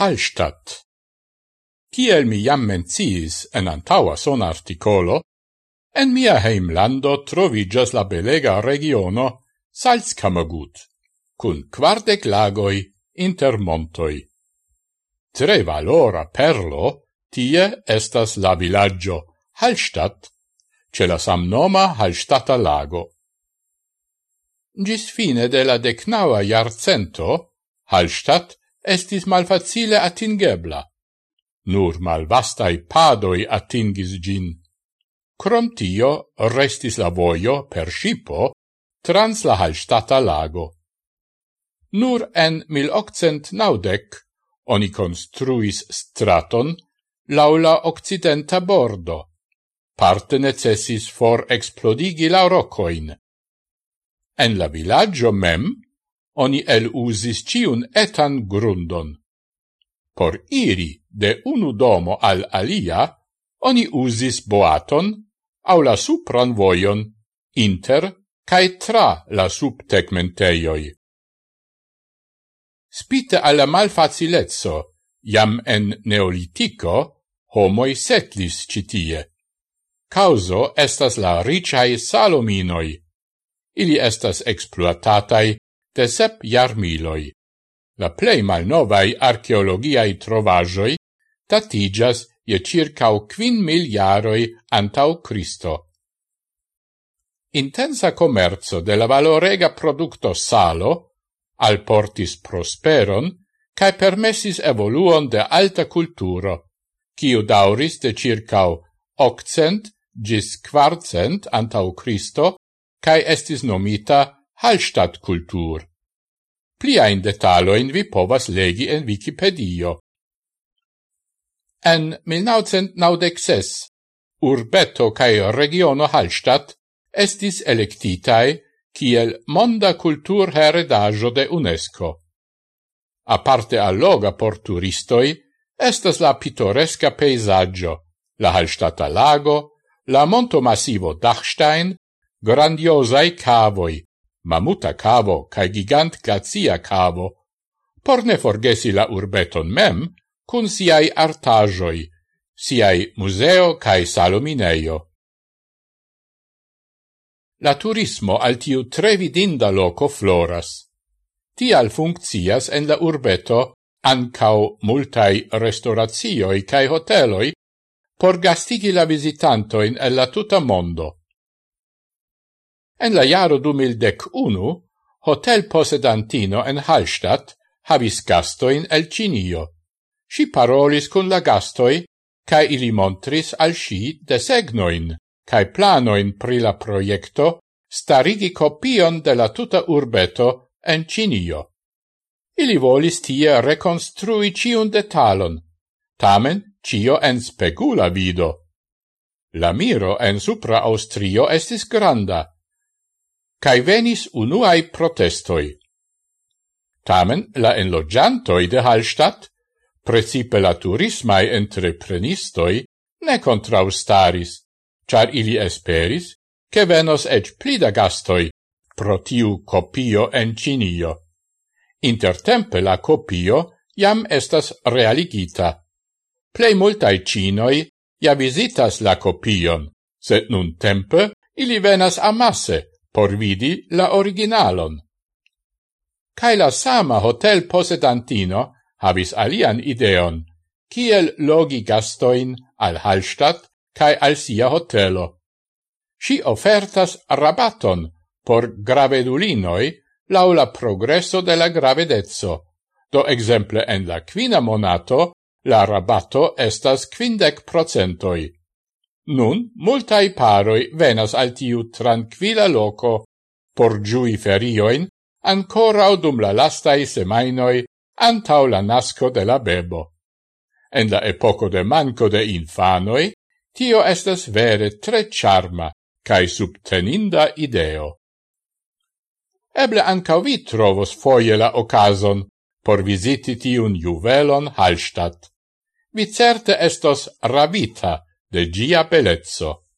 Hallstatt. Kiel mi jam menciis en antaua son articolo, en mia heimlando trovigas la belega regiono Salzkammergut, cun quardec lagoi inter montoi. Tre valora perlo tie estas la villaggio Hallstatt, ce la samnoma Hallstatta lago. Gis fine de la decnava jarcento, Hallstatt estis malfacile atingebla. Nur malvastai padoi atingis gin. Crom tio restis la voio per scipo trans la halstata lago. Nur en 1890 oni construis straton laula occidenta bordo. Parte necessis for explodigi la rocoin. En la villaggio mem oni eluzis ciun etan grundon. Por iri de unu domo al alia, oni usis boaton au la supran voion inter cae tra la subtegmenteioi. Spite alla malfacilezzo, jam en neolitico, homoi setlis citie. Causo estas la ricai salominoi. Ili estas exploatatai de sep jarmiloi. La plei malnovai archeologiai trovajoi datigas je circau quin mil jaroi antau Cristo. Intensa commerzo de la valorega producto salo al portis prosperon cae permessis evoluon de alta culturo, kiu dauris de circau occent gis quartcent antau Cristo, cae estis nomita Hallstatt Kultur. Pliain detaloin vi povas legi en Wikipedia. En 1996 urbeto cae regiono Hallstatt estis electitae kiel monda Kultur heredajo de UNESCO. Aparte alloga por turistoi, estas la pittoresca peisaggio, la Hallstatta lago, la monto massivo Dachstein, grandiosai cavoi, mamuta cavo cae gigant glacia cavo, por ne forgesi la urbeton mem, cun siai artajoi, siai museo cae salomineio. La turismo al tiu tre vidinda loco floras. Tial funccias en la urbeto ancau multai restauratioi cae hoteloi por gastigi la visitantoin el la tuta mondo. En la jaro 2011, hotel posedantino en Hallstatt havis gastoin el Cinio. Si parolis cun la gastoi, cae ili montris al si desegnoin, cae planoin pri la proiecto starigi copion de la tuta urbeto en Cinio. Ili volis tie reconstrui ciun detalon, tamen cio en specula vido. La miro en supra Austrio estis granda, cae venis unuae protestoi. Tamen la enlogiantoi de Hallstatt, precipe la turismae entreprenistoi, ne contraustaris, char ili esperis, che venos ec plida gastoi pro tiu copio en Cinio. Intertempe la copio jam estas realigita. Plei multae Cinoi ja visitas la copion, sed nun tempe ili venas amasse, por vidi la originalon. Cai la sama hotel posedantino habis alian ideon, kiel logi gastoin al Hallstatt cae al sia hotelo. Si ofertas rabaton por gravedulinoi laula progresso de la gravedezzo. Do exemple en la quina monato la rabato estas quindec procentoi. Nun multai paroi venas al tiu tranquila loco por giui ferioin ancora dum la lastai semainoi antau la nasco de la bebo. En la epoco de manco de infanoi, tio estas vere tre charma cae subteninda ideo. Eble ancau vi trovos foie la ocason por visiti tiun juvelon Hallstatt. Vi certe estos ravita de gia bellezzo.